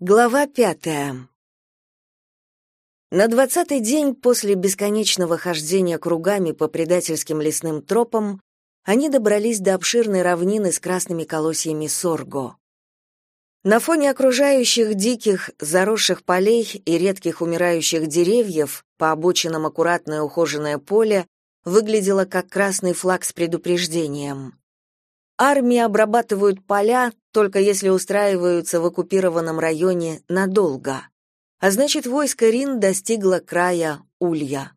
Глава пятая. На двадцатый день после бесконечного хождения кругами по предательским лесным тропам они добрались до обширной равнины с красными колосьями сорго. На фоне окружающих диких, заросших полей и редких умирающих деревьев по обочинам аккуратное ухоженное поле выглядело как красный флаг с предупреждением. Армии обрабатывают поля, только если устраиваются в оккупированном районе надолго. А значит, войско Рин достигло края Улья.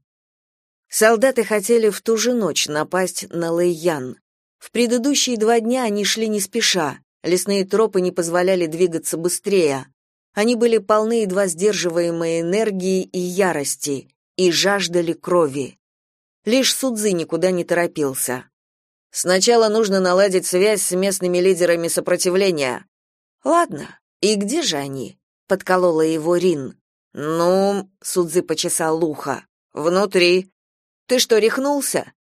Солдаты хотели в ту же ночь напасть на Лэйян. В предыдущие два дня они шли не спеша, лесные тропы не позволяли двигаться быстрее. Они были полны едва сдерживаемой энергии и ярости, и жаждали крови. Лишь Судзы никуда не торопился. Сначала нужно наладить связь с местными лидерами сопротивления. Ладно, и где же они? подколола его Рин. Ну, Судзы почесал ухо. Внутри. Ты что, рехнулся?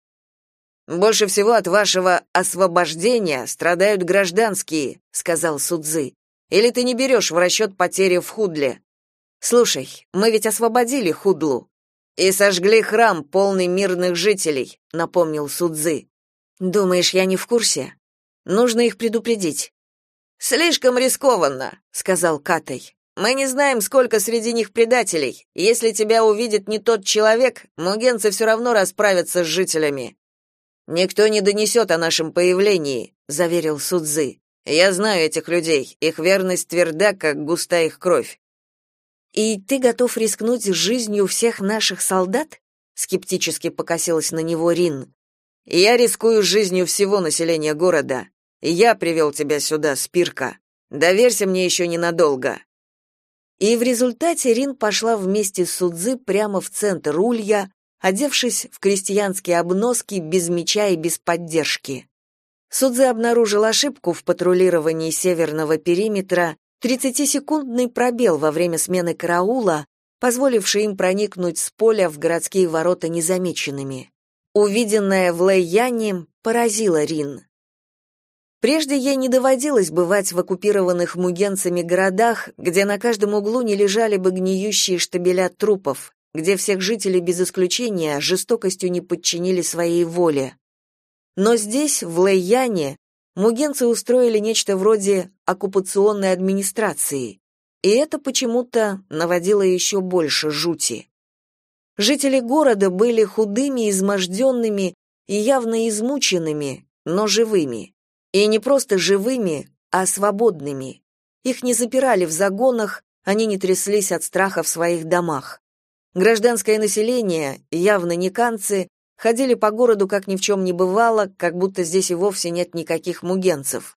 Больше всего от вашего освобождения страдают гражданские, сказал Судзы. Или ты не берешь в расчет потери в Худле? Слушай, мы ведь освободили Худлу и сожгли храм, полный мирных жителей, напомнил Судзы. Думаешь, я не в курсе? Нужно их предупредить. Слишком рискованно, сказал Катай. Мы не знаем, сколько среди них предателей. Если тебя увидит не тот человек, мугенцы все равно расправятся с жителями. Никто не донесет о нашем появлении, заверил Судзы. Я знаю этих людей. Их верность тверда, как густая их кровь. И ты готов рискнуть жизнью всех наших солдат? скептически покосилась на него Рин. Я рискую жизнью всего населения города. Я привел тебя сюда, Спирка. Доверься мне еще ненадолго. И в результате Рин пошла вместе с Судзы прямо в центр Улья, одевшись в крестьянские обноски без меча и без поддержки. Судзы обнаружил ошибку в патрулировании северного периметра, 30-секундный пробел во время смены караула, позволивший им проникнуть с поля в городские ворота незамеченными. Увиденное в Лэйяне поразило Рин. Прежде ей не доводилось бывать в оккупированных мугенцами городах, где на каждом углу не лежали бы гниющие штабеля трупов, где всех жителей без исключения жестокостью не подчинили своей воле. Но здесь, в Лэйяне, мугенцы устроили нечто вроде оккупационной администрации, и это почему-то наводило еще больше жути. Жители города были худыми, изможденными и явно измученными, но живыми. И не просто живыми, а свободными. Их не запирали в загонах, они не тряслись от страха в своих домах. Гражданское население, явно не канцы, ходили по городу как ни в чем не бывало, как будто здесь и вовсе нет никаких мугенцев.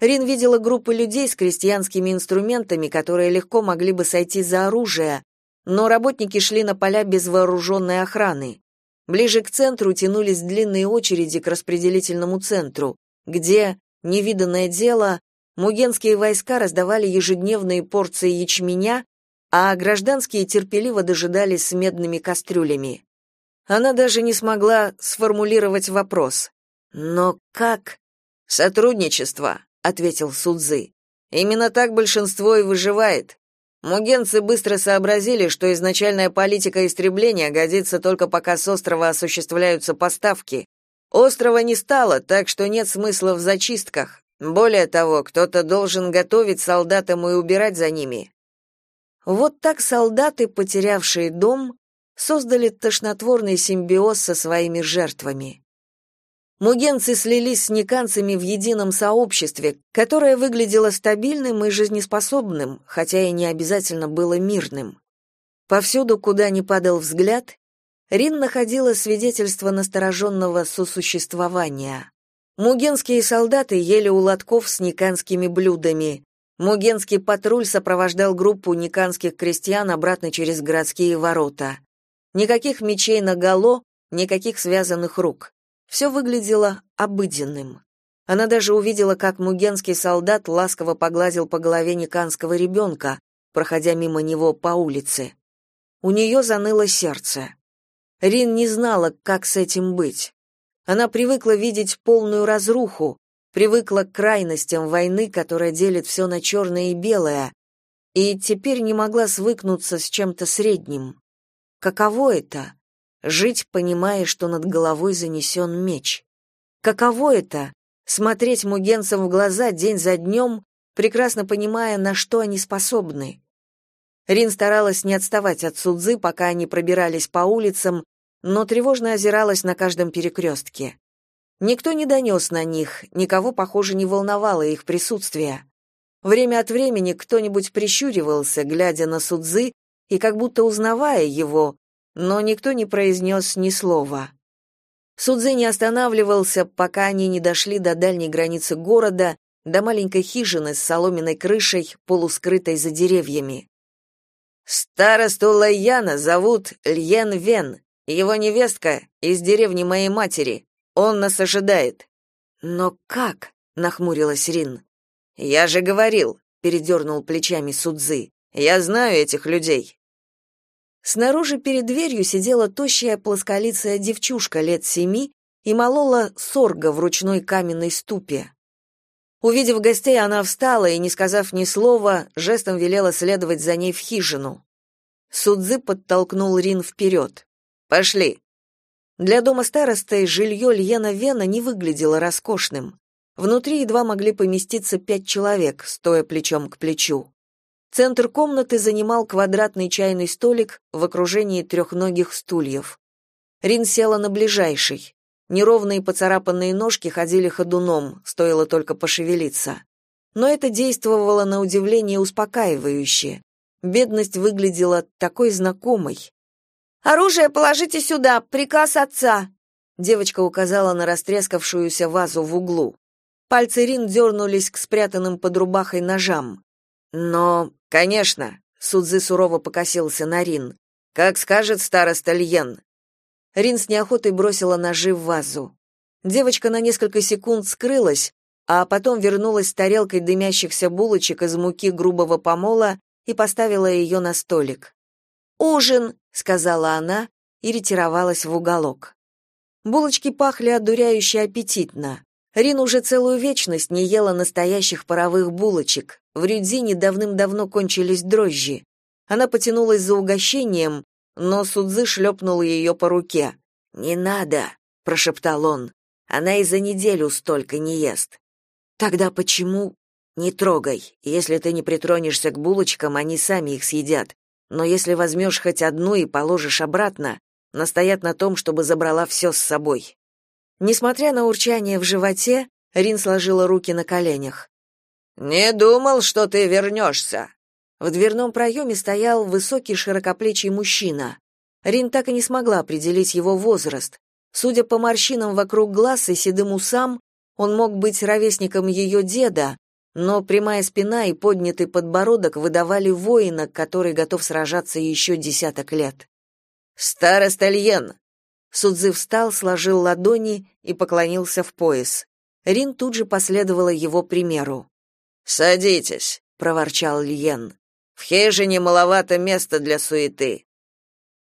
Рин видела группы людей с крестьянскими инструментами, которые легко могли бы сойти за оружие, но работники шли на поля без вооруженной охраны. Ближе к центру тянулись длинные очереди к распределительному центру, где, невиданное дело, мугенские войска раздавали ежедневные порции ячменя, а гражданские терпеливо дожидались с медными кастрюлями. Она даже не смогла сформулировать вопрос. «Но как?» «Сотрудничество», — ответил Судзы. «Именно так большинство и выживает. Мугенцы быстро сообразили, что изначальная политика истребления годится только пока с острова осуществляются поставки. Острова не стало, так что нет смысла в зачистках. Более того, кто-то должен готовить солдатам и убирать за ними. Вот так солдаты, потерявшие дом, создали тошнотворный симбиоз со своими жертвами. Мугенцы слились с никанцами в едином сообществе, которое выглядело стабильным и жизнеспособным, хотя и не обязательно было мирным. Повсюду, куда ни падал взгляд, Рин находила свидетельство настороженного сосуществования. Мугенские солдаты ели у лотков с никанскими блюдами. Мугенский патруль сопровождал группу никанских крестьян обратно через городские ворота. Никаких мечей наголо, никаких связанных рук. Все выглядело обыденным. Она даже увидела, как мугенский солдат ласково погладил по голове никанского ребенка, проходя мимо него по улице. У нее заныло сердце. Рин не знала, как с этим быть. Она привыкла видеть полную разруху, привыкла к крайностям войны, которая делит все на черное и белое, и теперь не могла свыкнуться с чем-то средним. Каково это — жить, понимая, что над головой занесен меч? Каково это — смотреть мугенцам в глаза день за днем, прекрасно понимая, на что они способны? Рин старалась не отставать от Судзы, пока они пробирались по улицам, но тревожно озиралась на каждом перекрестке. Никто не донес на них, никого, похоже, не волновало их присутствие. Время от времени кто-нибудь прищуривался, глядя на Судзы и как будто узнавая его, но никто не произнес ни слова. Судзы не останавливался, пока они не дошли до дальней границы города, до маленькой хижины с соломенной крышей, полускрытой за деревьями. «Старосту Лайяна зовут Льен Вен, его невестка из деревни моей матери. Он нас ожидает. Но как? нахмурилась Рин. Я же говорил, передернул плечами Судзы. Я знаю этих людей. Снаружи перед дверью сидела тощая плосколицая девчушка лет семи и молола сорга в ручной каменной ступе. Увидев гостей, она встала и, не сказав ни слова, жестом велела следовать за ней в хижину. Судзы подтолкнул Рин вперед. «Пошли». Для дома старосты жилье Льена Вена не выглядело роскошным. Внутри едва могли поместиться пять человек, стоя плечом к плечу. Центр комнаты занимал квадратный чайный столик в окружении трехногих стульев. Рин села на ближайший. Неровные поцарапанные ножки ходили ходуном, стоило только пошевелиться. Но это действовало на удивление успокаивающе. Бедность выглядела такой знакомой. Оружие положите сюда, приказ отца. Девочка указала на растрескавшуюся вазу в углу. Пальцы Рин дернулись к спрятанным под рубахой ножам. Но, конечно, Судзы сурово покосился на Рин. Как скажет староста Льен. Рин с неохотой бросила ножи в вазу. Девочка на несколько секунд скрылась, а потом вернулась с тарелкой дымящихся булочек из муки грубого помола и поставила ее на столик. «Ужин!» — сказала она и ретировалась в уголок. Булочки пахли одуряюще аппетитно. Рин уже целую вечность не ела настоящих паровых булочек. В Рюдзине давным-давно кончились дрожжи. Она потянулась за угощением, но Судзы шлепнул ее по руке. «Не надо», — прошептал он. «Она и за неделю столько не ест». «Тогда почему...» «Не трогай. Если ты не притронешься к булочкам, они сами их съедят но если возьмешь хоть одну и положишь обратно, настоят на том, чтобы забрала все с собой. Несмотря на урчание в животе, Рин сложила руки на коленях. «Не думал, что ты вернешься». В дверном проеме стоял высокий широкоплечий мужчина. Рин так и не смогла определить его возраст. Судя по морщинам вокруг глаз и седым усам, он мог быть ровесником ее деда, но прямая спина и поднятый подбородок выдавали воина, который готов сражаться еще десяток лет. «Староста Льен!» Судзы встал, сложил ладони и поклонился в пояс. Рин тут же последовала его примеру. «Садитесь», — проворчал Льен. «В хижине маловато места для суеты».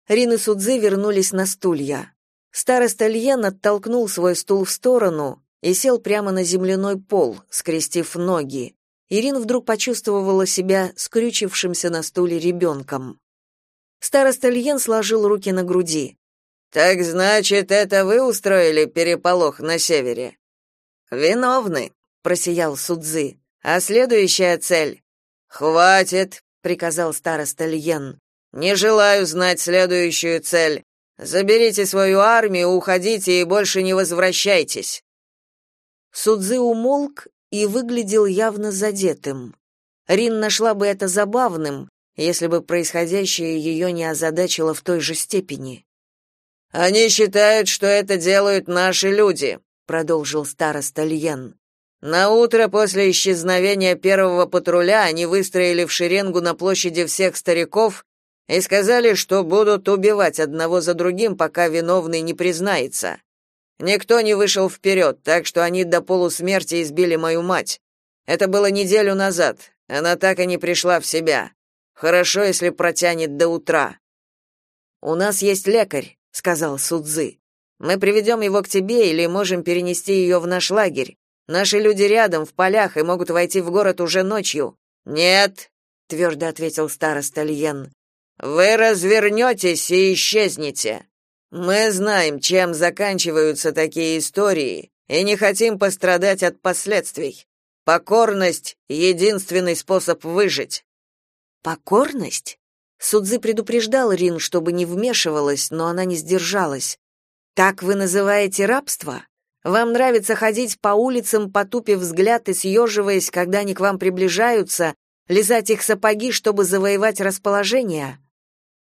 Рин и Судзы вернулись на стулья. Староста Льен оттолкнул свой стул в сторону, и сел прямо на земляной пол, скрестив ноги. Ирин вдруг почувствовала себя скрючившимся на стуле ребенком. Староста Льен сложил руки на груди. «Так значит, это вы устроили переполох на севере?» «Виновны», — просиял Судзы. «А следующая цель?» «Хватит», — приказал староста Льен. «Не желаю знать следующую цель. Заберите свою армию, уходите и больше не возвращайтесь». Судзы умолк и выглядел явно задетым. Рин нашла бы это забавным, если бы происходящее ее не озадачило в той же степени. «Они считают, что это делают наши люди», — продолжил староста Льен. «На утро после исчезновения первого патруля они выстроили в шеренгу на площади всех стариков и сказали, что будут убивать одного за другим, пока виновный не признается. Никто не вышел вперед, так что они до полусмерти избили мою мать. Это было неделю назад. Она так и не пришла в себя. Хорошо, если протянет до утра. У нас есть лекарь, сказал Судзы. Мы приведем его к тебе или можем перенести ее в наш лагерь. Наши люди рядом в полях и могут войти в город уже ночью. Нет, твердо ответил староста Льен. Вы развернетесь и исчезнете. Мы знаем, чем заканчиваются такие истории, и не хотим пострадать от последствий. Покорность единственный способ выжить. Покорность? Судзы предупреждал Рин, чтобы не вмешивалась, но она не сдержалась. Так вы называете рабство? Вам нравится ходить по улицам, потупив взгляд и съеживаясь, когда они к вам приближаются, лизать их сапоги, чтобы завоевать расположение?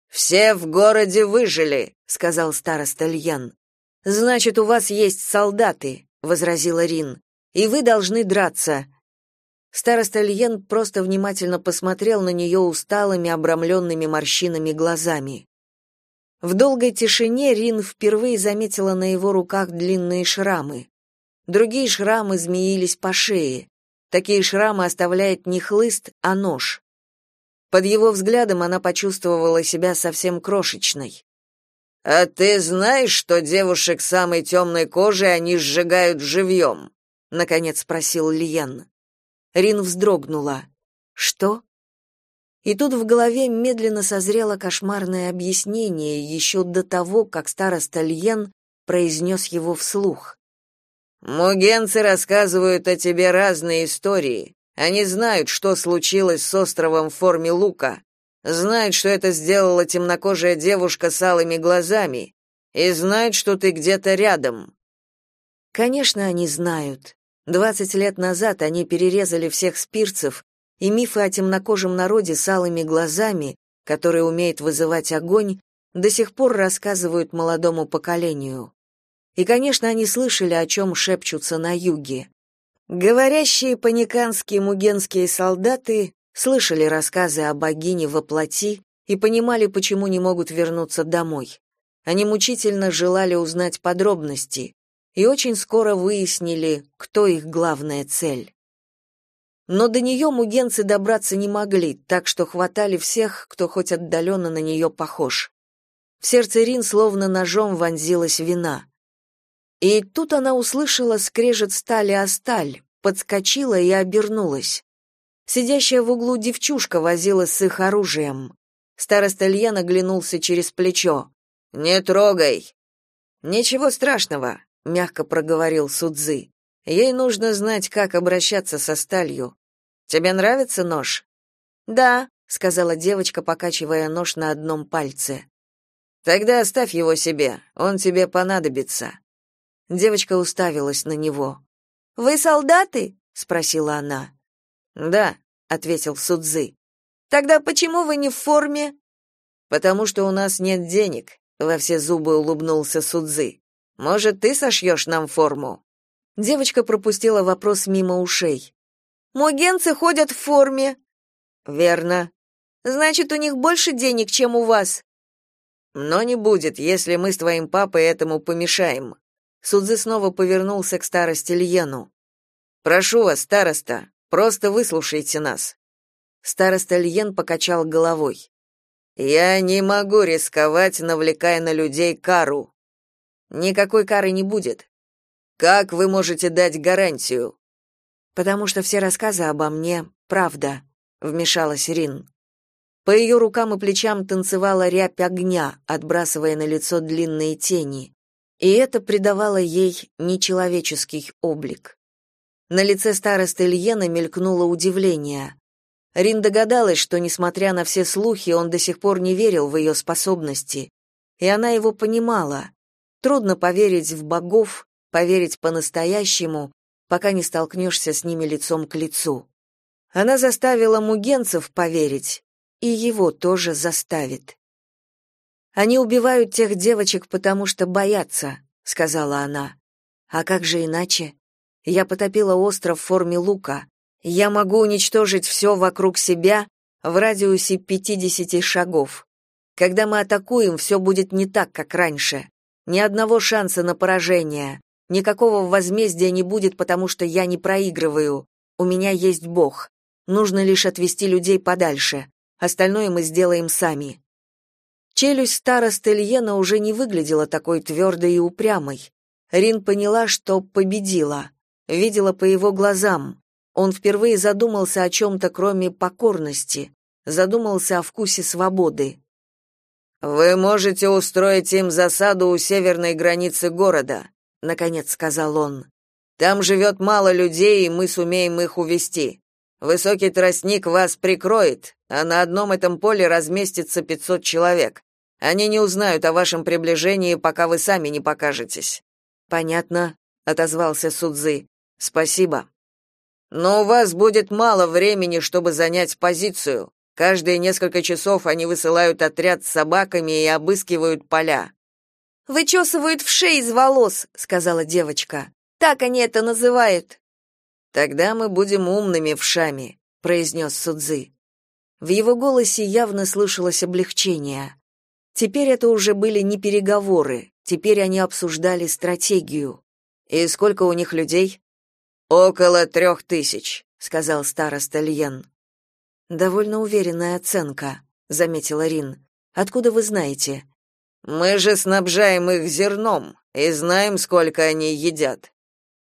Все в городе выжили, сказал староста Льян. Значит, у вас есть солдаты, возразила Рин. И вы должны драться. Староста Льен просто внимательно посмотрел на нее усталыми, обрамленными морщинами глазами. В долгой тишине Рин впервые заметила на его руках длинные шрамы. Другие шрамы змеились по шее. Такие шрамы оставляет не хлыст, а нож. Под его взглядом она почувствовала себя совсем крошечной. «А ты знаешь, что девушек самой темной кожи они сжигают живьем?» — наконец спросил Лиян. Рин вздрогнула. «Что?» И тут в голове медленно созрело кошмарное объяснение еще до того, как староста Льен произнес его вслух. «Мугенцы рассказывают о тебе разные истории. Они знают, что случилось с островом в форме лука, знают, что это сделала темнокожая девушка с алыми глазами, и знают, что ты где-то рядом». Конечно, они знают. Двадцать лет назад они перерезали всех спирцев, и мифы о темнокожем народе с алыми глазами, который умеет вызывать огонь, до сих пор рассказывают молодому поколению. И, конечно, они слышали, о чем шепчутся на юге. Говорящие по-никански мугенские солдаты слышали рассказы о богине во плоти и понимали, почему не могут вернуться домой. Они мучительно желали узнать подробности и очень скоро выяснили, кто их главная цель. Но до нее мугенцы добраться не могли, так что хватали всех, кто хоть отдаленно на нее похож. В сердце Рин словно ножом вонзилась вина. И тут она услышала скрежет стали о сталь, подскочила и обернулась. Сидящая в углу девчушка возила с их оружием. Староста Илья наглянулся через плечо. «Не трогай!» «Ничего страшного», — мягко проговорил Судзы. «Ей нужно знать, как обращаться со сталью. Тебе нравится нож? Да, сказала девочка, покачивая нож на одном пальце. Тогда оставь его себе, он тебе понадобится. Девочка уставилась на него. Вы солдаты? спросила она. Да, ответил Судзы. Тогда почему вы не в форме? Потому что у нас нет денег, во все зубы улыбнулся Судзы. Может, ты сошьешь нам форму? Девочка пропустила вопрос мимо ушей. Мугенцы ходят в форме. Верно. Значит, у них больше денег, чем у вас. Но не будет, если мы с твоим папой этому помешаем. Судзы снова повернулся к старости Льену. Прошу вас, староста, просто выслушайте нас. Староста Льен покачал головой. Я не могу рисковать, навлекая на людей кару. Никакой кары не будет. Как вы можете дать гарантию? потому что все рассказы обо мне правда, вмешалась Рин. По ее рукам и плечам танцевала рябь огня, отбрасывая на лицо длинные тени, и это придавало ей нечеловеческий облик. На лице старосты Ильена мелькнуло удивление. Рин догадалась, что, несмотря на все слухи, он до сих пор не верил в ее способности, и она его понимала. Трудно поверить в богов, поверить по-настоящему, пока не столкнешься с ними лицом к лицу. Она заставила мугенцев поверить, и его тоже заставит. Они убивают тех девочек, потому что боятся, сказала она. А как же иначе? Я потопила остров в форме лука. Я могу уничтожить все вокруг себя в радиусе 50 шагов. Когда мы атакуем, все будет не так, как раньше. Ни одного шанса на поражение. Никакого возмездия не будет, потому что я не проигрываю. У меня есть Бог. Нужно лишь отвести людей подальше. Остальное мы сделаем сами. Челюсть старосты Ильена уже не выглядела такой твердой и упрямой. Рин поняла, что победила. Видела по его глазам. Он впервые задумался о чем-то, кроме покорности. задумался о вкусе свободы. Вы можете устроить им засаду у северной границы города, наконец сказал он. Там живет мало людей, и мы сумеем их увести. Высокий тростник вас прикроет, а на одном этом поле разместится 500 человек. Они не узнают о вашем приближении, пока вы сами не покажетесь. Понятно, отозвался Судзы. Спасибо. Но у вас будет мало времени, чтобы занять позицию. Каждые несколько часов они высылают отряд с собаками и обыскивают поля. Вычесывают в шеи из волос, сказала девочка. Так они это называют. Тогда мы будем умными вшами, произнес Судзы. В его голосе явно слышалось облегчение. Теперь это уже были не переговоры, теперь они обсуждали стратегию. И сколько у них людей? Около трех тысяч, сказал староста Льен. Довольно уверенная оценка, заметила Рин. Откуда вы знаете? Мы же снабжаем их зерном и знаем, сколько они едят.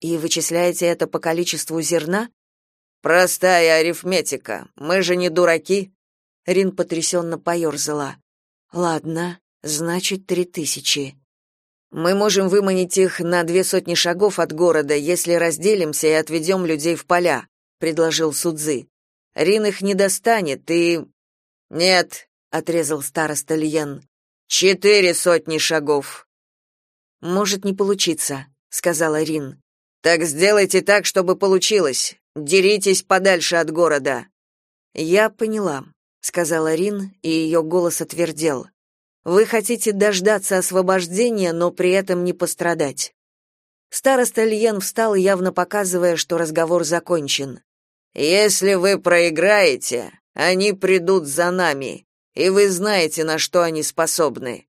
И вычисляете это по количеству зерна? Простая арифметика. Мы же не дураки. Рин потрясенно поерзала. Ладно, значит, три тысячи. Мы можем выманить их на две сотни шагов от города, если разделимся и отведем людей в поля, предложил Судзы. Рин их не достанет и Нет, отрезал староста Льен. Четыре сотни шагов. Может не получиться, сказала Рин. Так сделайте так, чтобы получилось. Деритесь подальше от города. Я поняла, сказала Рин, и ее голос отвердел. Вы хотите дождаться освобождения, но при этом не пострадать. Староста Льен встал, явно показывая, что разговор закончен. Если вы проиграете, они придут за нами, и вы знаете, на что они способны.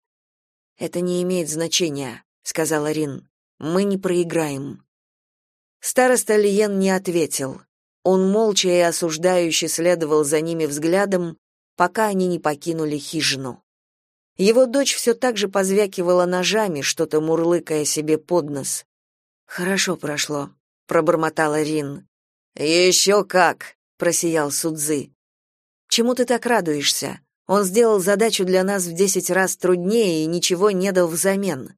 Это не имеет значения, сказала Рин. Мы не проиграем. Староста Лиен не ответил. Он молча и осуждающе следовал за ними взглядом, пока они не покинули хижину. Его дочь все так же позвякивала ножами, что-то мурлыкая себе под нос. «Хорошо прошло», — пробормотала Рин. «Еще как!» — просиял Судзы. «Чему ты так радуешься? Он сделал задачу для нас в десять раз труднее и ничего не дал взамен».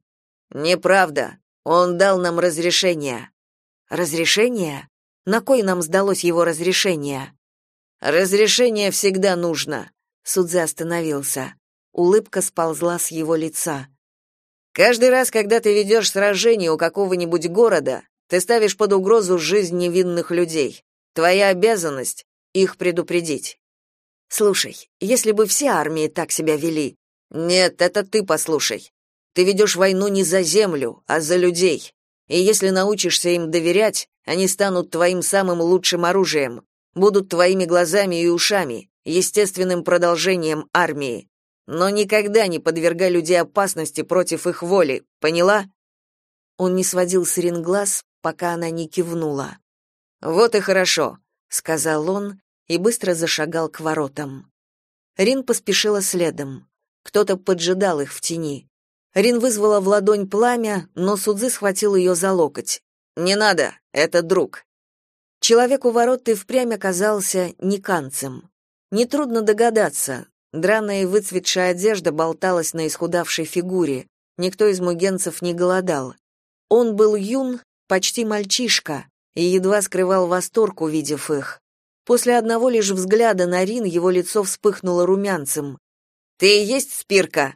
«Неправда. Он дал нам разрешение». «Разрешение? На кой нам сдалось его разрешение?» «Разрешение всегда нужно», — Судзе остановился. Улыбка сползла с его лица. Каждый раз, когда ты ведешь сражение у какого-нибудь города, ты ставишь под угрозу жизнь невинных людей. Твоя обязанность их предупредить. Слушай, если бы все армии так себя вели. Нет, это ты послушай. Ты ведешь войну не за землю, а за людей. И если научишься им доверять, они станут твоим самым лучшим оружием, будут твоими глазами и ушами, естественным продолжением армии но никогда не подвергай людей опасности против их воли, поняла? Он не сводил с Рин глаз, пока она не кивнула. Вот и хорошо, сказал он и быстро зашагал к воротам. Рин поспешила следом. Кто-то поджидал их в тени. Рин вызвала в ладонь пламя, но Судзы схватил ее за локоть. «Не надо, это друг». Человек у ворот и впрямь оказался никанцем. Нетрудно догадаться, Драная и выцветшая одежда болталась на исхудавшей фигуре. Никто из мугенцев не голодал. Он был юн, почти мальчишка, и едва скрывал восторг, увидев их. После одного лишь взгляда на Рин его лицо вспыхнуло румянцем. «Ты и есть Спирка?»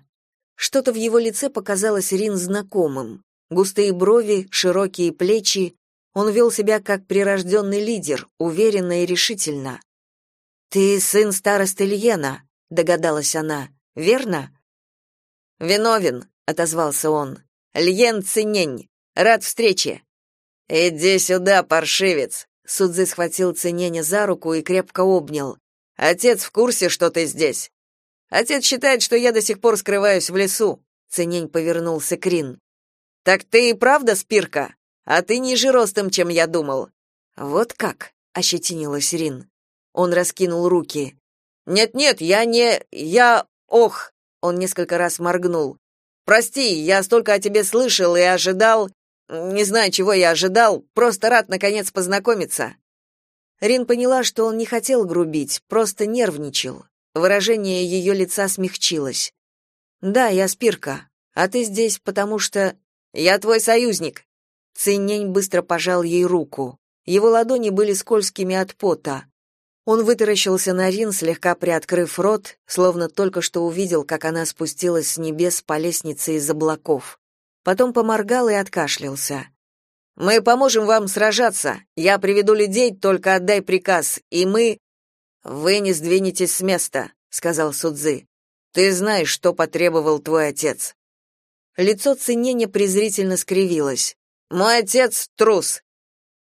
Что-то в его лице показалось Рин знакомым. Густые брови, широкие плечи. Он вел себя как прирожденный лидер, уверенно и решительно. «Ты сын старосты Льена», догадалась она. Верно? Виновен, отозвался он. Льен Цинень. Рад встрече. Иди сюда, паршивец. Судзы схватил Циненя за руку и крепко обнял. Отец в курсе, что ты здесь. Отец считает, что я до сих пор скрываюсь в лесу. Цинень повернулся к Рин. Так ты и правда спирка? А ты ниже ростом, чем я думал. Вот как, ощетинилась Рин. Он раскинул руки. Нет-нет, я не... я... Ох!» Он несколько раз моргнул. «Прости, я столько о тебе слышал и ожидал... Не знаю, чего я ожидал, просто рад наконец познакомиться». Рин поняла, что он не хотел грубить, просто нервничал. Выражение ее лица смягчилось. Да, я Спирка, а ты здесь, потому что я твой союзник. Циннень быстро пожал ей руку. Его ладони были скользкими от пота. Он вытаращился на Рин, слегка приоткрыв рот, словно только что увидел, как она спустилась с небес по лестнице из облаков. Потом поморгал и откашлялся. «Мы поможем вам сражаться. Я приведу людей, только отдай приказ, и мы...» «Вы не сдвинетесь с места», — сказал Судзы. «Ты знаешь, что потребовал твой отец». Лицо Циненя презрительно скривилось. «Мой отец — трус.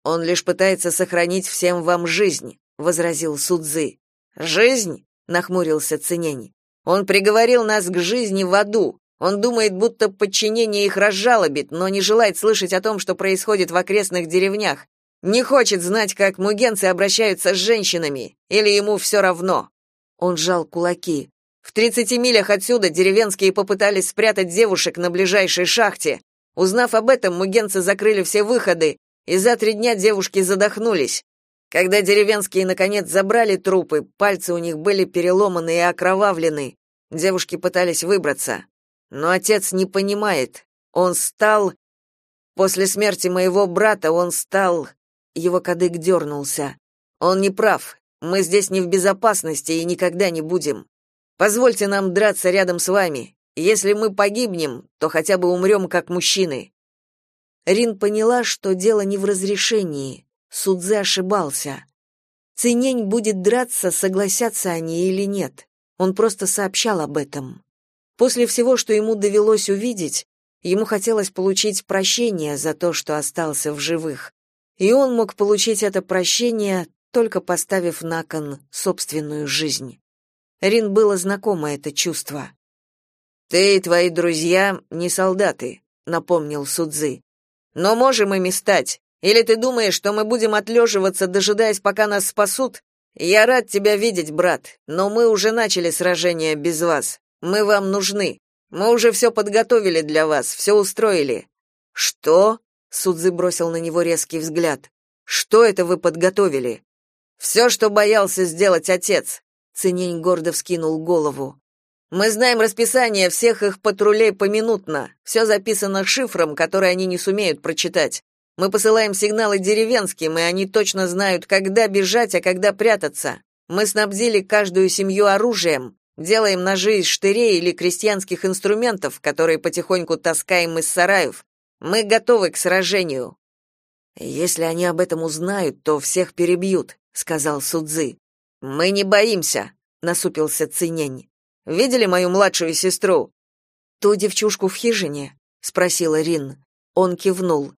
Он лишь пытается сохранить всем вам жизнь возразил Судзы. Жизнь? нахмурился Цинень. Он приговорил нас к жизни в аду. Он думает, будто подчинение их разжалобит, но не желает слышать о том, что происходит в окрестных деревнях. Не хочет знать, как мугенцы обращаются с женщинами, или ему все равно. Он сжал кулаки. В тридцати милях отсюда деревенские попытались спрятать девушек на ближайшей шахте. Узнав об этом, мугенцы закрыли все выходы, и за три дня девушки задохнулись. Когда деревенские наконец забрали трупы, пальцы у них были переломаны и окровавлены. Девушки пытались выбраться. Но отец не понимает. Он стал... После смерти моего брата он стал... Его кадык дернулся. Он не прав. Мы здесь не в безопасности и никогда не будем. Позвольте нам драться рядом с вами. Если мы погибнем, то хотя бы умрем как мужчины. Рин поняла, что дело не в разрешении. Судзе ошибался. Цинень будет драться, согласятся они или нет. Он просто сообщал об этом. После всего, что ему довелось увидеть, ему хотелось получить прощение за то, что остался в живых. И он мог получить это прощение, только поставив на кон собственную жизнь. Рин было знакомо это чувство. «Ты и твои друзья не солдаты», — напомнил Судзы. «Но можем ими стать. Или ты думаешь, что мы будем отлеживаться, дожидаясь, пока нас спасут? Я рад тебя видеть, брат, но мы уже начали сражение без вас. Мы вам нужны. Мы уже все подготовили для вас, все устроили. Что? Судзы бросил на него резкий взгляд. Что это вы подготовили? «Все, что боялся сделать отец. Цинень гордо вскинул голову. Мы знаем расписание всех их патрулей поминутно. Все записано шифром, который они не сумеют прочитать. Мы посылаем сигналы деревенским, и они точно знают, когда бежать, а когда прятаться. Мы снабдили каждую семью оружием, делаем ножи из штырей или крестьянских инструментов, которые потихоньку таскаем из сараев. Мы готовы к сражению. Если они об этом узнают, то всех перебьют, сказал Судзы. Мы не боимся, насупился Цинень. Видели мою младшую сестру? Ту девчушку в хижине, спросила Рин. Он кивнул.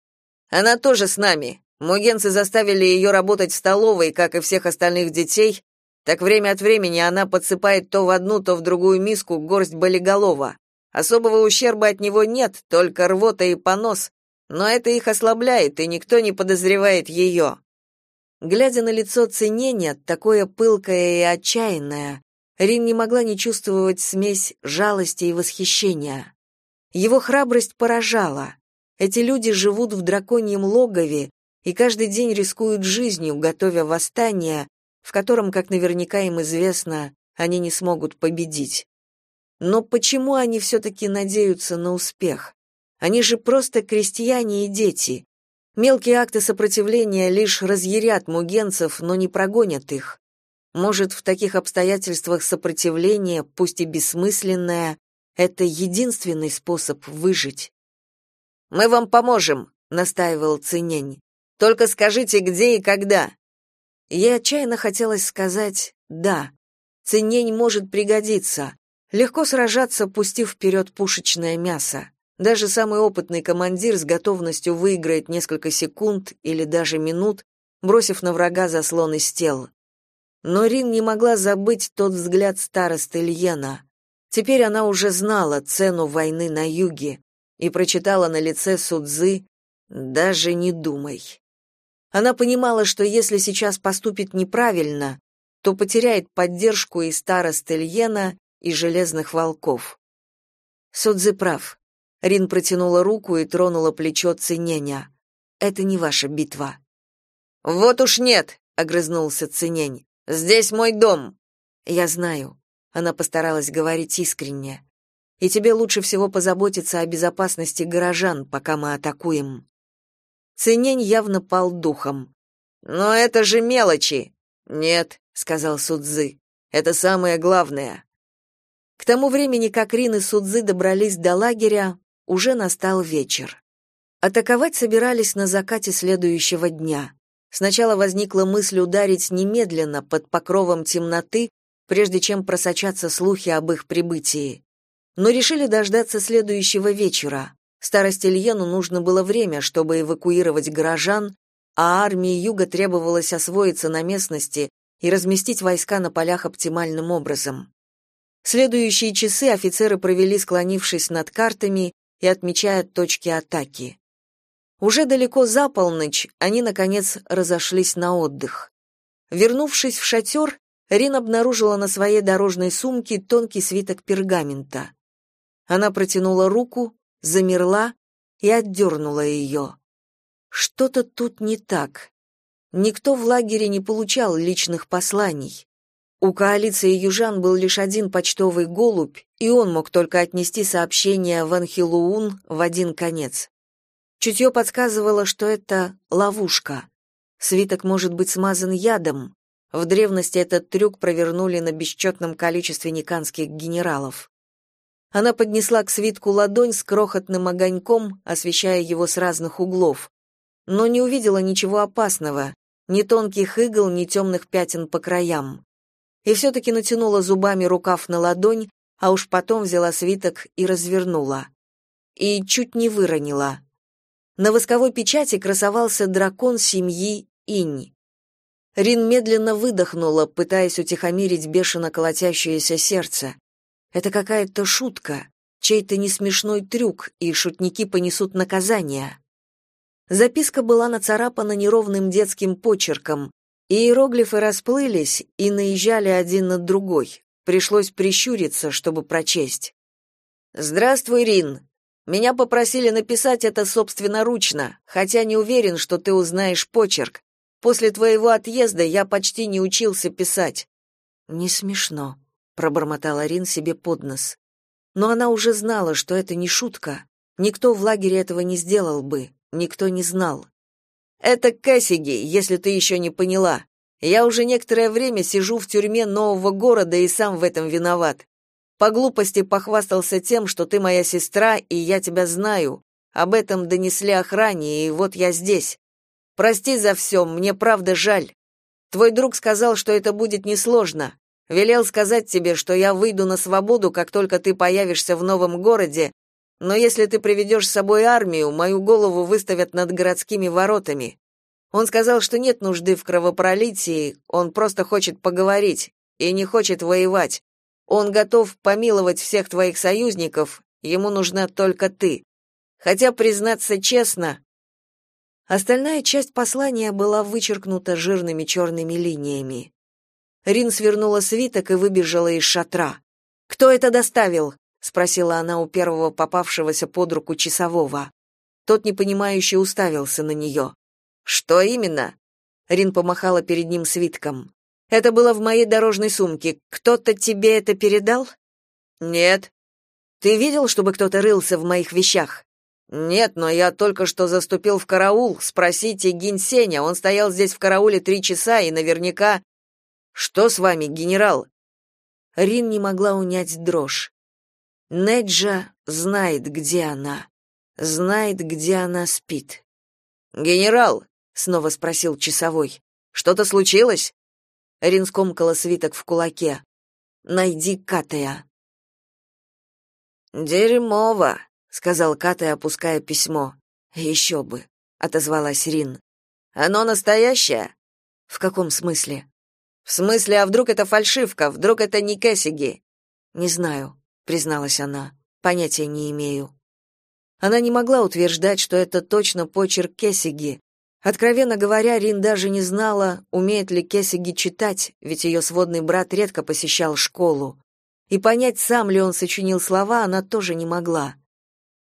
Она тоже с нами. Мугенцы заставили ее работать в столовой, как и всех остальных детей. Так время от времени она подсыпает то в одну, то в другую миску горсть болиголова. Особого ущерба от него нет, только рвота и понос. Но это их ослабляет, и никто не подозревает ее. Глядя на лицо ценения, такое пылкое и отчаянное, Рин не могла не чувствовать смесь жалости и восхищения. Его храбрость поражала. Эти люди живут в драконьем логове и каждый день рискуют жизнью, готовя восстание, в котором, как наверняка им известно, они не смогут победить. Но почему они все-таки надеются на успех? Они же просто крестьяне и дети. Мелкие акты сопротивления лишь разъярят мугенцев, но не прогонят их. Может, в таких обстоятельствах сопротивление, пусть и бессмысленное, это единственный способ выжить. Мы вам поможем, настаивал Цинень. Только скажите, где и когда. Ей отчаянно хотелось сказать «да». Цинень может пригодиться. Легко сражаться, пустив вперед пушечное мясо. Даже самый опытный командир с готовностью выиграет несколько секунд или даже минут, бросив на врага заслон из тел. Но Рин не могла забыть тот взгляд старосты Ильена. Теперь она уже знала цену войны на юге и прочитала на лице Судзы «Даже не думай». Она понимала, что если сейчас поступит неправильно, то потеряет поддержку и старост Ильена, и железных волков. Судзы прав. Рин протянула руку и тронула плечо Циненя. «Это не ваша битва». «Вот уж нет», — огрызнулся Цинень. «Здесь мой дом». «Я знаю». Она постаралась говорить искренне. И тебе лучше всего позаботиться о безопасности горожан, пока мы атакуем. Цинень явно пал духом. Но это же мелочи. Нет, сказал Судзы. Это самое главное. К тому времени, как Рин и Судзы добрались до лагеря, уже настал вечер. Атаковать собирались на закате следующего дня. Сначала возникла мысль ударить немедленно под покровом темноты, прежде чем просочатся слухи об их прибытии. Но решили дождаться следующего вечера. Старости Ильену нужно было время, чтобы эвакуировать горожан, а армии Юга требовалось освоиться на местности и разместить войска на полях оптимальным образом. Следующие часы офицеры провели, склонившись над картами и отмечая точки атаки. Уже далеко за полночь они, наконец, разошлись на отдых. Вернувшись в шатер, Рин обнаружила на своей дорожной сумке тонкий свиток пергамента. Она протянула руку, замерла и отдернула ее. Что-то тут не так. Никто в лагере не получал личных посланий. У коалиции южан был лишь один почтовый голубь, и он мог только отнести сообщение в Анхилуун в один конец. Чутье подсказывало, что это ловушка. Свиток может быть смазан ядом. В древности этот трюк провернули на бесчетном количестве никанских генералов. Она поднесла к свитку ладонь с крохотным огоньком, освещая его с разных углов, но не увидела ничего опасного, ни тонких игл, ни темных пятен по краям. И все-таки натянула зубами рукав на ладонь, а уж потом взяла свиток и развернула. И чуть не выронила. На восковой печати красовался дракон семьи Инь. Рин медленно выдохнула, пытаясь утихомирить бешено колотящееся сердце. Это какая-то шутка, чей-то несмешной трюк, и шутники понесут наказание. Записка была нацарапана неровным детским почерком, иероглифы расплылись и наезжали один на другой. Пришлось прищуриться, чтобы прочесть. «Здравствуй, Рин. Меня попросили написать это собственноручно, хотя не уверен, что ты узнаешь почерк. После твоего отъезда я почти не учился писать. Не смешно, пробормотала Рин себе под нос. Но она уже знала, что это не шутка. Никто в лагере этого не сделал бы, никто не знал. Это Кэссиги, если ты еще не поняла. Я уже некоторое время сижу в тюрьме нового города и сам в этом виноват. По глупости похвастался тем, что ты моя сестра, и я тебя знаю. Об этом донесли охране, и вот я здесь. Прости за все, мне правда жаль. Твой друг сказал, что это будет несложно. Велел сказать тебе, что я выйду на свободу, как только ты появишься в новом городе, но если ты приведешь с собой армию, мою голову выставят над городскими воротами. Он сказал, что нет нужды в кровопролитии, он просто хочет поговорить и не хочет воевать. Он готов помиловать всех твоих союзников, ему нужна только ты. Хотя, признаться честно, остальная часть послания была вычеркнута жирными черными линиями. Рин свернула свиток и выбежала из шатра. «Кто это доставил?» — спросила она у первого попавшегося под руку часового. Тот непонимающе уставился на нее. «Что именно?» Рин помахала перед ним свитком. Это было в моей дорожной сумке. Кто-то тебе это передал? Нет. Ты видел, чтобы кто-то рылся в моих вещах? Нет, но я только что заступил в караул. Спросите Гинсеня, он стоял здесь в карауле три часа и наверняка Что с вами, генерал? Рин не могла унять дрожь. Неджа знает, где она. Знает, где она спит. Генерал, снова спросил часовой. Что-то случилось? Рин скомкала свиток в кулаке. «Найди Катая». «Дерьмово», — сказал Катай, опуская письмо. «Еще бы», — отозвалась Рин. «Оно настоящее?» «В каком смысле?» «В смысле, а вдруг это фальшивка? Вдруг это не Кэссиги?» «Не знаю», — призналась она. «Понятия не имею». Она не могла утверждать, что это точно почерк Кэссиги, Откровенно говоря, Рин даже не знала, умеет ли Кесиги читать, ведь ее сводный брат редко посещал школу. И понять, сам ли он сочинил слова, она тоже не могла.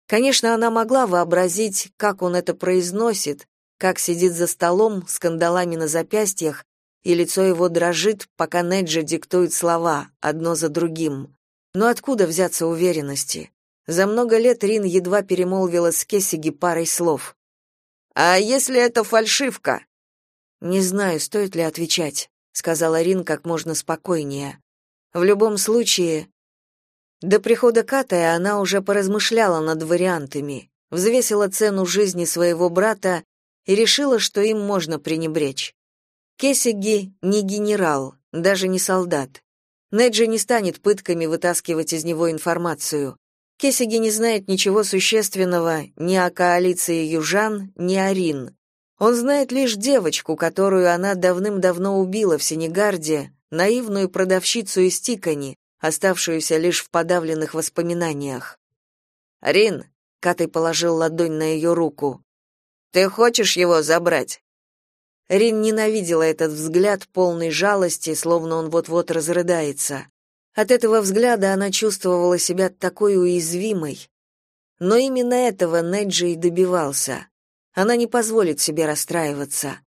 Конечно, она могла вообразить, как он это произносит, как сидит за столом с кандалами на запястьях и лицо его дрожит, пока Неджи диктует слова, одно за другим. Но откуда взяться уверенности? За много лет Рин едва перемолвила с Кессиги парой слов. «А если это фальшивка?» «Не знаю, стоит ли отвечать», — сказала Рин как можно спокойнее. «В любом случае...» До прихода Катая она уже поразмышляла над вариантами, взвесила цену жизни своего брата и решила, что им можно пренебречь. Кесиги не генерал, даже не солдат. Неджи не станет пытками вытаскивать из него информацию. Кесиги не знает ничего существенного ни о коалиции южан, ни о Рин. Он знает лишь девочку, которую она давным-давно убила в Сенегарде, наивную продавщицу из Тикани, оставшуюся лишь в подавленных воспоминаниях. «Рин», — Катай положил ладонь на ее руку, — «ты хочешь его забрать?» Рин ненавидела этот взгляд полный жалости, словно он вот-вот разрыдается. От этого взгляда она чувствовала себя такой уязвимой. Но именно этого Неджи и добивался. Она не позволит себе расстраиваться.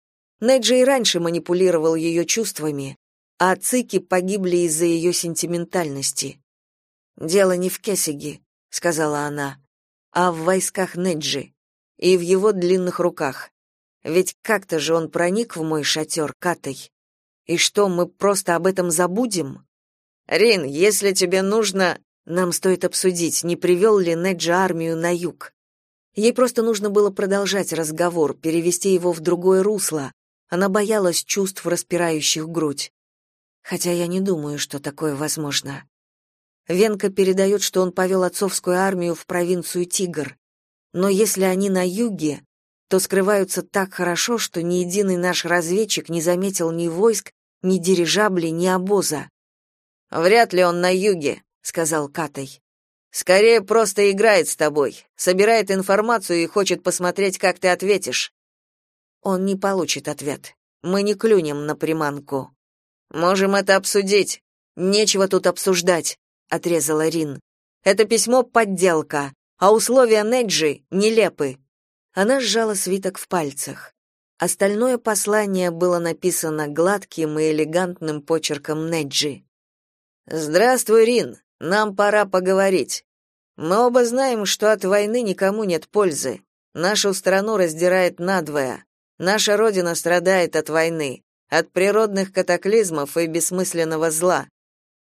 Неджи и раньше манипулировал ее чувствами, а цики погибли из-за ее сентиментальности. «Дело не в Кесиге», — сказала она, — «а в войсках Неджи и в его длинных руках. Ведь как-то же он проник в мой шатер, Катай. И что, мы просто об этом забудем? Рин, если тебе нужно, нам стоит обсудить, не привел ли Неджа армию на юг. Ей просто нужно было продолжать разговор, перевести его в другое русло. Она боялась чувств, распирающих грудь. Хотя я не думаю, что такое возможно. Венка передает, что он повел отцовскую армию в провинцию Тигр. Но если они на юге, то скрываются так хорошо, что ни единый наш разведчик не заметил ни войск, ни дирижаблей, ни обоза. Вряд ли он на юге, сказал Катай. Скорее просто играет с тобой, собирает информацию и хочет посмотреть, как ты ответишь. Он не получит ответ. Мы не клюнем на приманку. Можем это обсудить. Нечего тут обсуждать, отрезала Рин. Это письмо подделка, а условия Неджи нелепы. Она сжала свиток в пальцах. Остальное послание было написано гладким и элегантным почерком Неджи. «Здравствуй, Рин. Нам пора поговорить. Мы оба знаем, что от войны никому нет пользы. Нашу страну раздирает надвое. Наша родина страдает от войны, от природных катаклизмов и бессмысленного зла.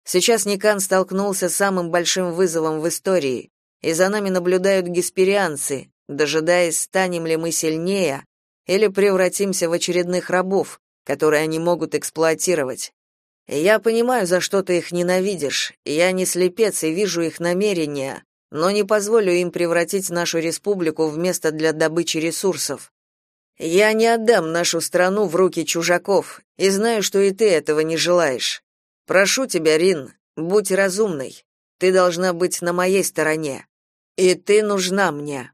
Сейчас Никан столкнулся с самым большим вызовом в истории, и за нами наблюдают гесперианцы, дожидаясь, станем ли мы сильнее или превратимся в очередных рабов, которые они могут эксплуатировать. Я понимаю, за что ты их ненавидишь. Я не слепец и вижу их намерения, но не позволю им превратить нашу республику в место для добычи ресурсов. Я не отдам нашу страну в руки чужаков, и знаю, что и ты этого не желаешь. Прошу тебя, Рин, будь разумной. Ты должна быть на моей стороне. И ты нужна мне.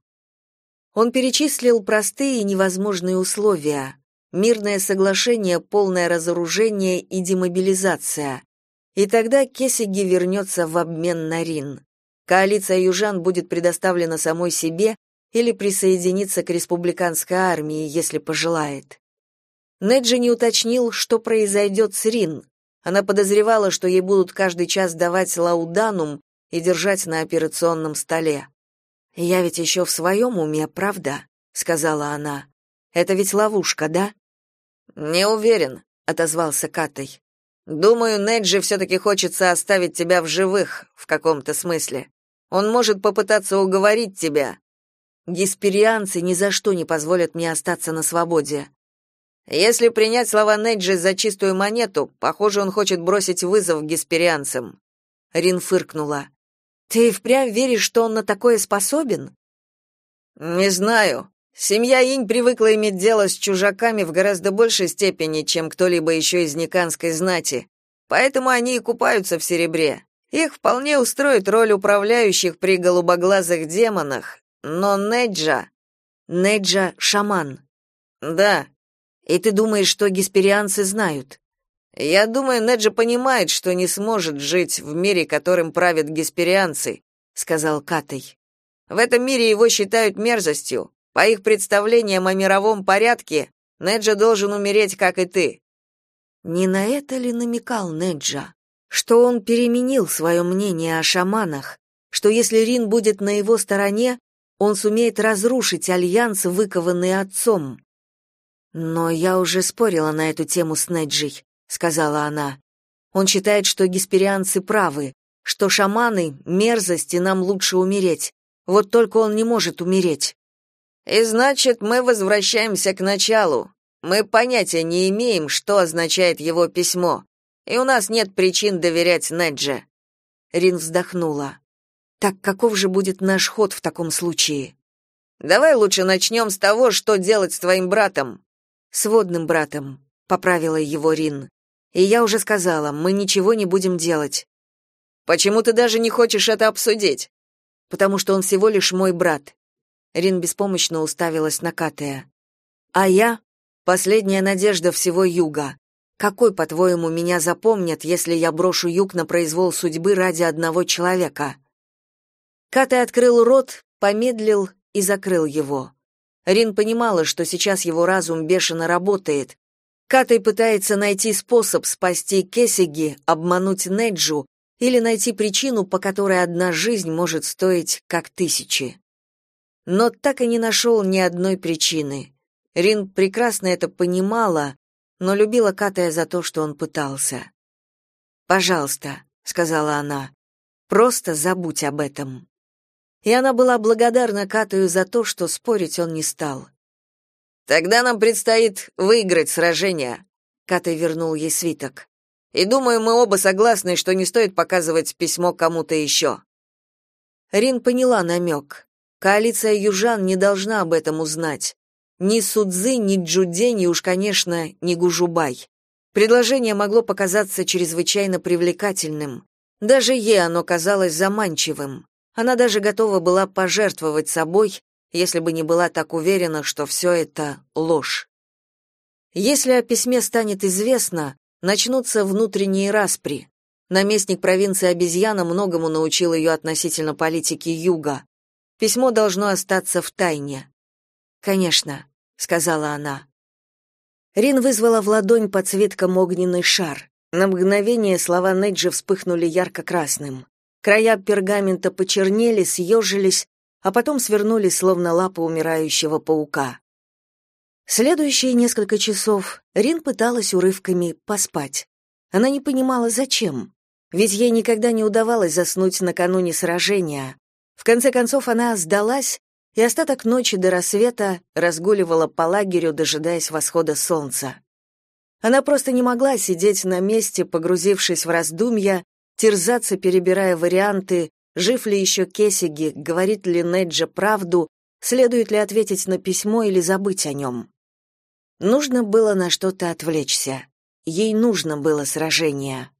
Он перечислил простые и невозможные условия: мирное соглашение, полное разоружение и демобилизация. И тогда Кесиги вернется в обмен на Рин. Коалиция южан будет предоставлена самой себе или присоединиться к республиканской армии, если пожелает. Неджи не уточнил, что произойдет с Рин. Она подозревала, что ей будут каждый час давать лауданум и держать на операционном столе. Я ведь еще в своем уме, правда? сказала она. Это ведь ловушка, да? Не уверен, отозвался Катай. Думаю, Неджи все-таки хочется оставить тебя в живых в каком-то смысле. Он может попытаться уговорить тебя. Гисперианцы ни за что не позволят мне остаться на свободе. Если принять слова Неджи за чистую монету, похоже, он хочет бросить вызов гисперианцам. Рин фыркнула. Ты впрямь веришь, что он на такое способен? Не знаю. Семья Инь привыкла иметь дело с чужаками в гораздо большей степени, чем кто-либо еще из никанской знати. Поэтому они и купаются в серебре. Их вполне устроит роль управляющих при голубоглазых демонах, но Неджа... Неджа — шаман. Да. И ты думаешь, что гесперианцы знают? Я думаю, Неджи понимает, что не сможет жить в мире, которым правят гесперианцы, сказал Катай. В этом мире его считают мерзостью. По их представлениям о мировом порядке, Неджи должен умереть, как и ты. Не на это ли намекал Неджа? Что он переменил свое мнение о шаманах, что если Рин будет на его стороне, он сумеет разрушить альянс, выкованный отцом. Но я уже спорила на эту тему с Неджей, сказала она. Он считает, что гесперианцы правы, что шаманы мерзость и нам лучше умереть. Вот только он не может умереть. И значит, мы возвращаемся к началу. Мы понятия не имеем, что означает его письмо, и у нас нет причин доверять Недже. Рин вздохнула. Так каков же будет наш ход в таком случае? Давай лучше начнем с того, что делать с твоим братом. Сводным братом, поправила его Рин. И я уже сказала, мы ничего не будем делать. Почему ты даже не хочешь это обсудить? Потому что он всего лишь мой брат. Рин беспомощно уставилась на Катая. А я последняя надежда всего юга. Какой, по-твоему, меня запомнят, если я брошу юг на произвол судьбы ради одного человека? Катай открыл рот, помедлил и закрыл его. Рин понимала, что сейчас его разум бешено работает. Катай пытается найти способ спасти Кесиги, обмануть Неджу или найти причину, по которой одна жизнь может стоить как тысячи. Но так и не нашел ни одной причины. Рин прекрасно это понимала, но любила Катая за то, что он пытался. «Пожалуйста», — сказала она, — «просто забудь об этом» и она была благодарна Катаю за то, что спорить он не стал. Тогда нам предстоит выиграть сражение. Катай вернул ей свиток. И думаю, мы оба согласны, что не стоит показывать письмо кому-то еще». Рин поняла намек. Коалиция южан не должна об этом узнать. Ни Судзы, ни Джудзе, ни уж, конечно, ни Гужубай. Предложение могло показаться чрезвычайно привлекательным. Даже ей оно казалось заманчивым. Она даже готова была пожертвовать собой, если бы не была так уверена, что все это ложь. Если о письме станет известно, начнутся внутренние распри. Наместник провинции обезьяна многому научил ее относительно политики Юга. Письмо должно остаться в тайне. Конечно, сказала она. Рин вызвала в ладонь подсветком огненный шар. На мгновение слова Неджи вспыхнули ярко-красным. Края пергамента почернели, съежились, а потом свернули, словно лапы умирающего паука. Следующие несколько часов Рин пыталась урывками поспать. Она не понимала, зачем. Ведь ей никогда не удавалось заснуть накануне сражения. В конце концов она сдалась и остаток ночи до рассвета разгуливала по лагерю, дожидаясь восхода солнца. Она просто не могла сидеть на месте, погрузившись в раздумья, терзаться, перебирая варианты, жив ли еще Кесиги, говорит ли Неджа правду, следует ли ответить на письмо или забыть о нем. Нужно было на что-то отвлечься. Ей нужно было сражение.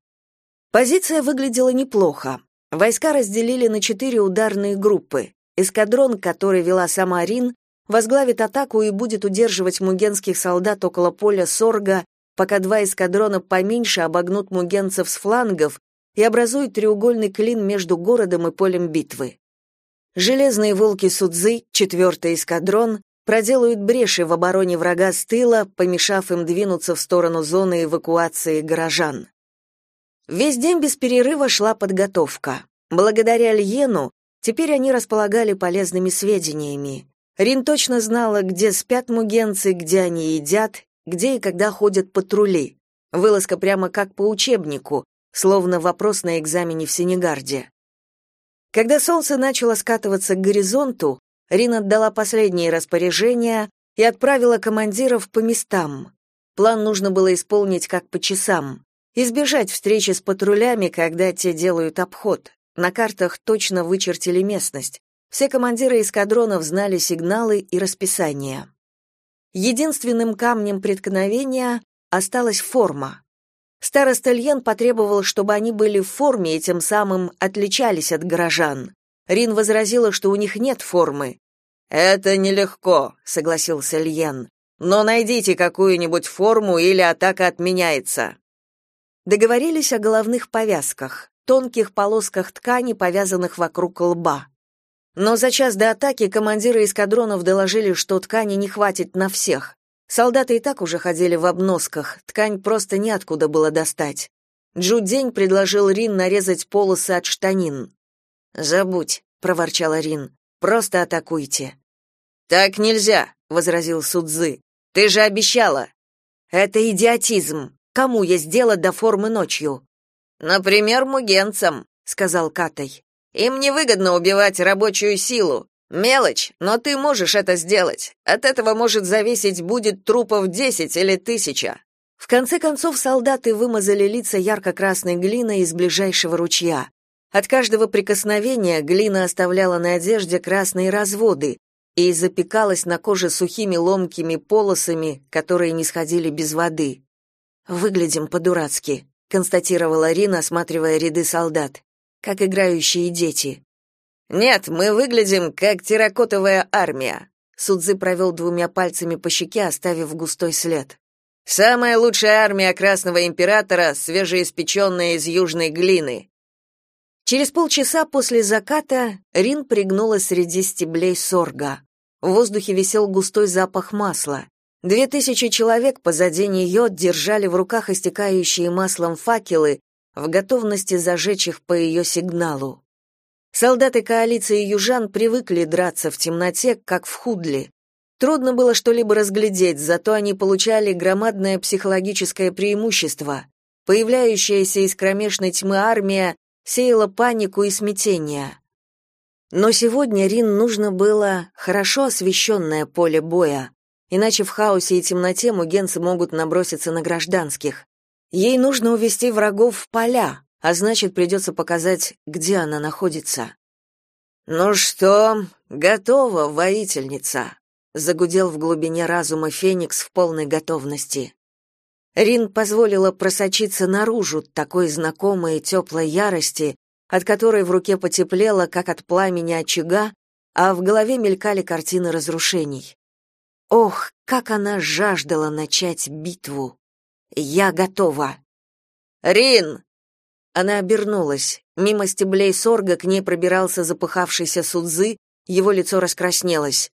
Позиция выглядела неплохо. Войска разделили на четыре ударные группы. Эскадрон, который вела сама Рин, возглавит атаку и будет удерживать мугенских солдат около поля Сорга, пока два эскадрона поменьше обогнут мугенцев с флангов и образует треугольный клин между городом и полем битвы. Железные волки Судзы, четвертый эскадрон, проделают бреши в обороне врага с тыла, помешав им двинуться в сторону зоны эвакуации горожан. Весь день без перерыва шла подготовка. Благодаря Льену теперь они располагали полезными сведениями. Рин точно знала, где спят мугенцы, где они едят, где и когда ходят патрули. Вылазка прямо как по учебнику, словно вопрос на экзамене в Сенегарде. Когда солнце начало скатываться к горизонту, Рин отдала последние распоряжения и отправила командиров по местам. План нужно было исполнить как по часам. Избежать встречи с патрулями, когда те делают обход. На картах точно вычертили местность. Все командиры эскадронов знали сигналы и расписание. Единственным камнем преткновения осталась форма. Староста Льен потребовал, чтобы они были в форме и тем самым отличались от горожан. Рин возразила, что у них нет формы. «Это нелегко», — согласился Льен. «Но найдите какую-нибудь форму, или атака отменяется». Договорились о головных повязках, тонких полосках ткани, повязанных вокруг лба. Но за час до атаки командиры эскадронов доложили, что ткани не хватит на всех. Солдаты и так уже ходили в обносках, ткань просто неоткуда было достать. Джу День предложил Рин нарезать полосы от штанин. «Забудь», — проворчала Рин, — «просто атакуйте». «Так нельзя», — возразил Судзы. «Ты же обещала». «Это идиотизм. Кому есть дело до формы ночью?» «Например, мугенцам», — сказал Катай. «Им невыгодно убивать рабочую силу. Мелочь, но ты можешь это сделать. От этого может зависеть, будет трупов десять или тысяча. В конце концов солдаты вымазали лица ярко-красной глиной из ближайшего ручья. От каждого прикосновения глина оставляла на одежде красные разводы и запекалась на коже сухими ломкими полосами, которые не сходили без воды. Выглядим по-дурацки, констатировала Рина, осматривая ряды солдат, как играющие дети. Нет, мы выглядим как терракотовая армия. Судзы провел двумя пальцами по щеке, оставив густой след. Самая лучшая армия Красного императора, свежеиспеченная из южной глины. Через полчаса после заката Рин пригнулась среди стеблей сорга. В воздухе висел густой запах масла. Две тысячи человек позади нее держали в руках истекающие маслом факелы, в готовности зажечь их по ее сигналу. Солдаты коалиции южан привыкли драться в темноте, как в Худли. Трудно было что-либо разглядеть, зато они получали громадное психологическое преимущество. Появляющаяся из кромешной тьмы армия сеяла панику и смятение. Но сегодня Рин нужно было хорошо освещенное поле боя, иначе в хаосе и темноте мугенцы могут наброситься на гражданских. Ей нужно увести врагов в поля, а значит, придется показать, где она находится. «Ну что, готова, воительница?» — загудел в глубине разума Феникс в полной готовности. Рин позволила просочиться наружу такой знакомой и теплой ярости, от которой в руке потеплело, как от пламени очага, а в голове мелькали картины разрушений. Ох, как она жаждала начать битву! Я готова. Рин, она обернулась. Мимо стеблей сорга к ней пробирался запыхавшийся Судзы, его лицо раскраснелось.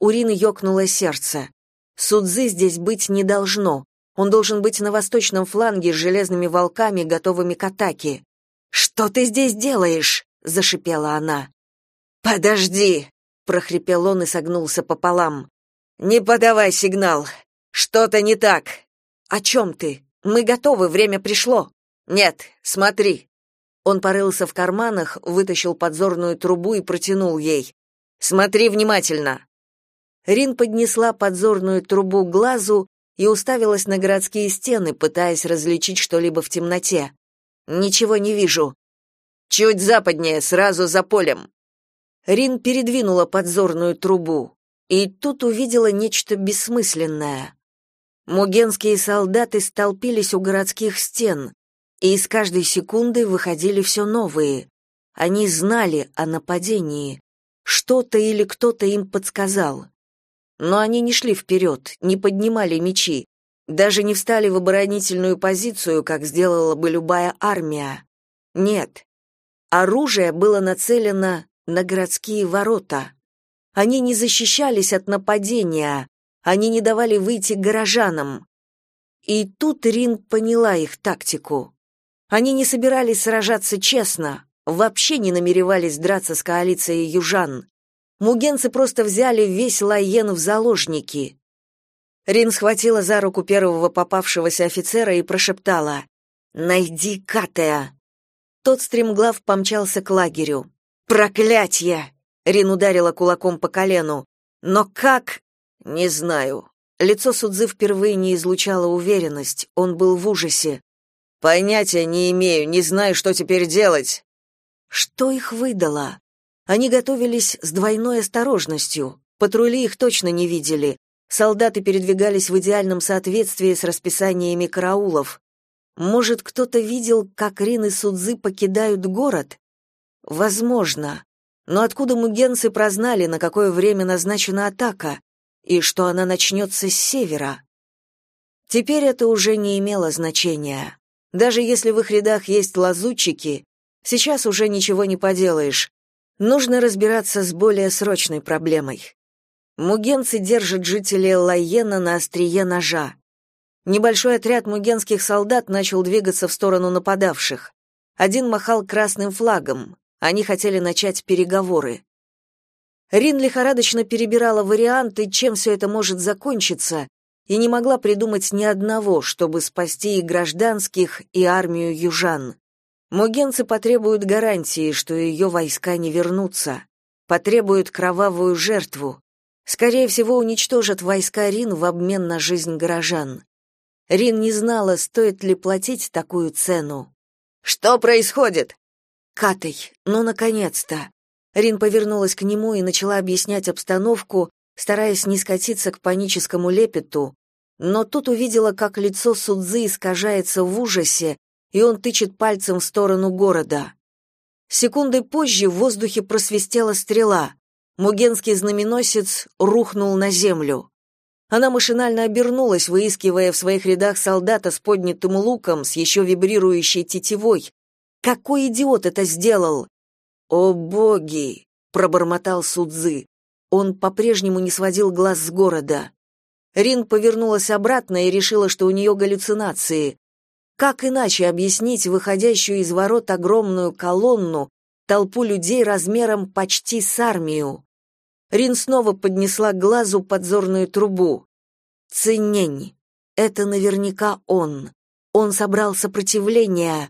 У Рины ёкнуло сердце. Судзы здесь быть не должно. Он должен быть на восточном фланге с железными волками, готовыми к атаке. «Что ты здесь делаешь?» — зашипела она. «Подожди!» — прохрипел он и согнулся пополам. «Не подавай сигнал! Что-то не так!» «О чем ты? Мы готовы, время пришло!» Нет, смотри. Он порылся в карманах, вытащил подзорную трубу и протянул ей. Смотри внимательно. Рин поднесла подзорную трубу к глазу и уставилась на городские стены, пытаясь различить что-либо в темноте. Ничего не вижу. Чуть западнее, сразу за полем. Рин передвинула подзорную трубу и тут увидела нечто бессмысленное. Мугенские солдаты столпились у городских стен, и из каждой секунды выходили все новые. Они знали о нападении. Что-то или кто-то им подсказал. Но они не шли вперед, не поднимали мечи, даже не встали в оборонительную позицию, как сделала бы любая армия. Нет. Оружие было нацелено на городские ворота. Они не защищались от нападения, они не давали выйти горожанам. И тут Рин поняла их тактику. Они не собирались сражаться честно, вообще не намеревались драться с коалицией южан. Мугенцы просто взяли весь Лайен в заложники. Рин схватила за руку первого попавшегося офицера и прошептала «Найди Катея». Тот стремглав помчался к лагерю. «Проклятье!» — Рин ударила кулаком по колену. «Но как?» «Не знаю». Лицо Судзы впервые не излучало уверенность, он был в ужасе. Понятия не имею, не знаю, что теперь делать. Что их выдало? Они готовились с двойной осторожностью. Патрули их точно не видели. Солдаты передвигались в идеальном соответствии с расписаниями караулов. Может, кто-то видел, как Рин и Судзы покидают город? Возможно. Но откуда мугенцы прознали, на какое время назначена атака, и что она начнется с севера? Теперь это уже не имело значения. Даже если в их рядах есть лазутчики, сейчас уже ничего не поделаешь. Нужно разбираться с более срочной проблемой. Мугенцы держат жителей Лайена на острие ножа. Небольшой отряд мугенских солдат начал двигаться в сторону нападавших. Один махал красным флагом. Они хотели начать переговоры. Рин лихорадочно перебирала варианты, чем все это может закончиться, и не могла придумать ни одного, чтобы спасти и гражданских, и армию южан. Мугенцы потребуют гарантии, что ее войска не вернутся, потребуют кровавую жертву. Скорее всего, уничтожат войска Рин в обмен на жизнь горожан. Рин не знала, стоит ли платить такую цену. «Что происходит?» «Катей, ну, наконец-то!» Рин повернулась к нему и начала объяснять обстановку, стараясь не скатиться к паническому лепету, но тут увидела, как лицо Судзы искажается в ужасе, и он тычет пальцем в сторону города. Секунды позже в воздухе просвистела стрела. Мугенский знаменосец рухнул на землю. Она машинально обернулась, выискивая в своих рядах солдата с поднятым луком, с еще вибрирующей тетивой. Какой идиот это сделал? «О боги!» — пробормотал Судзы. Он по-прежнему не сводил глаз с города. Рин повернулась обратно и решила, что у нее галлюцинации. Как иначе объяснить выходящую из ворот огромную колонну, толпу людей размером почти с армию? Рин снова поднесла к глазу подзорную трубу. Цинень. Это наверняка он. Он собрал сопротивление.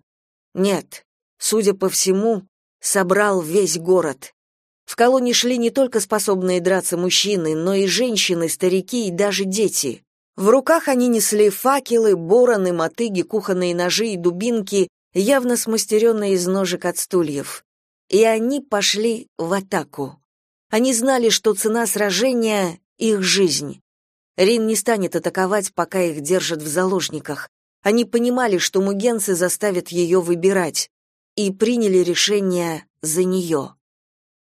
Нет, судя по всему, собрал весь город. В колонне шли не только способные драться мужчины, но и женщины, старики и даже дети. В руках они несли факелы, бороны, мотыги, кухонные ножи и дубинки, явно смастеренные из ножек от стульев. И они пошли в атаку. Они знали, что цена сражения — их жизнь. Рин не станет атаковать, пока их держат в заложниках. Они понимали, что мугенцы заставят ее выбирать и приняли решение за нее.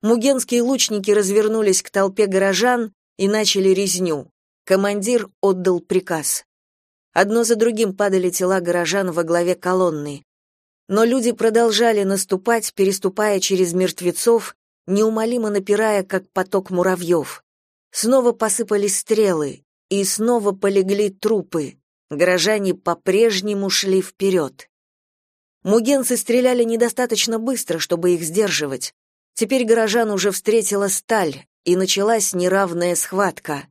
Мугенские лучники развернулись к толпе горожан и начали резню. Командир отдал приказ. Одно за другим падали тела горожан во главе колонны. Но люди продолжали наступать, переступая через мертвецов, неумолимо напирая, как поток муравьев. Снова посыпались стрелы, и снова полегли трупы. Горожане по-прежнему шли вперед. Мугенцы стреляли недостаточно быстро, чтобы их сдерживать. Теперь горожан уже встретила сталь, и началась неравная схватка.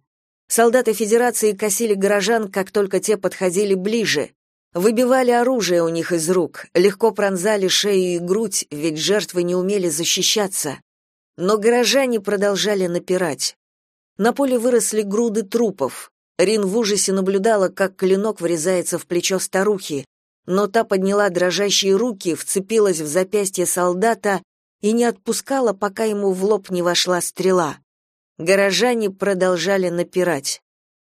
Солдаты Федерации косили горожан, как только те подходили ближе. Выбивали оружие у них из рук, легко пронзали шею и грудь, ведь жертвы не умели защищаться. Но горожане продолжали напирать. На поле выросли груды трупов. Рин в ужасе наблюдала, как клинок врезается в плечо старухи, но та подняла дрожащие руки, вцепилась в запястье солдата и не отпускала, пока ему в лоб не вошла стрела. Горожане продолжали напирать.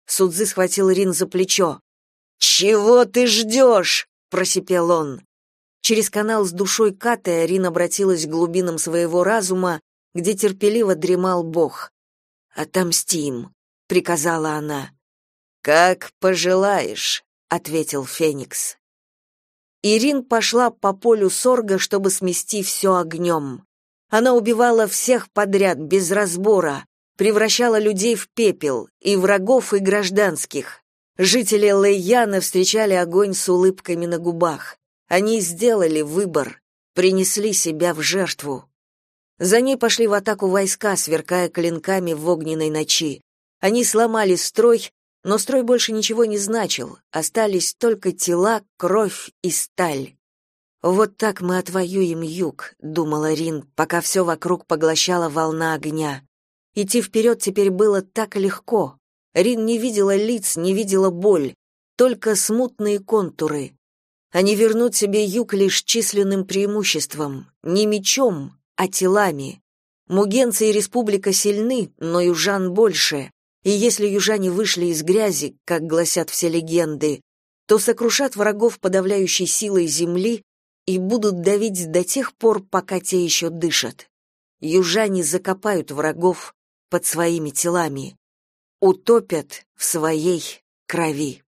Судзы схватил Рин за плечо. «Чего ты ждешь?» — просипел он. Через канал с душой Каты Рин обратилась к глубинам своего разума, где терпеливо дремал Бог. «Отомстим», — приказала она. «Как пожелаешь», — ответил Феникс. Ирин пошла по полю сорга, чтобы смести все огнем. Она убивала всех подряд, без разбора, превращала людей в пепел, и врагов, и гражданских. Жители Лейяна встречали огонь с улыбками на губах. Они сделали выбор, принесли себя в жертву. За ней пошли в атаку войска, сверкая клинками в огненной ночи. Они сломали строй, но строй больше ничего не значил, остались только тела, кровь и сталь. «Вот так мы отвоюем юг», — думала Рин, пока все вокруг поглощала волна огня. Идти вперед теперь было так легко. Рин не видела лиц, не видела боль, только смутные контуры. Они вернут себе юг лишь численным преимуществом, не мечом, а телами. Мугенцы и республика сильны, но южан больше. И если южане вышли из грязи, как гласят все легенды, то сокрушат врагов подавляющей силой земли и будут давить до тех пор, пока те еще дышат. Южане закопают врагов под своими телами, утопят в своей крови.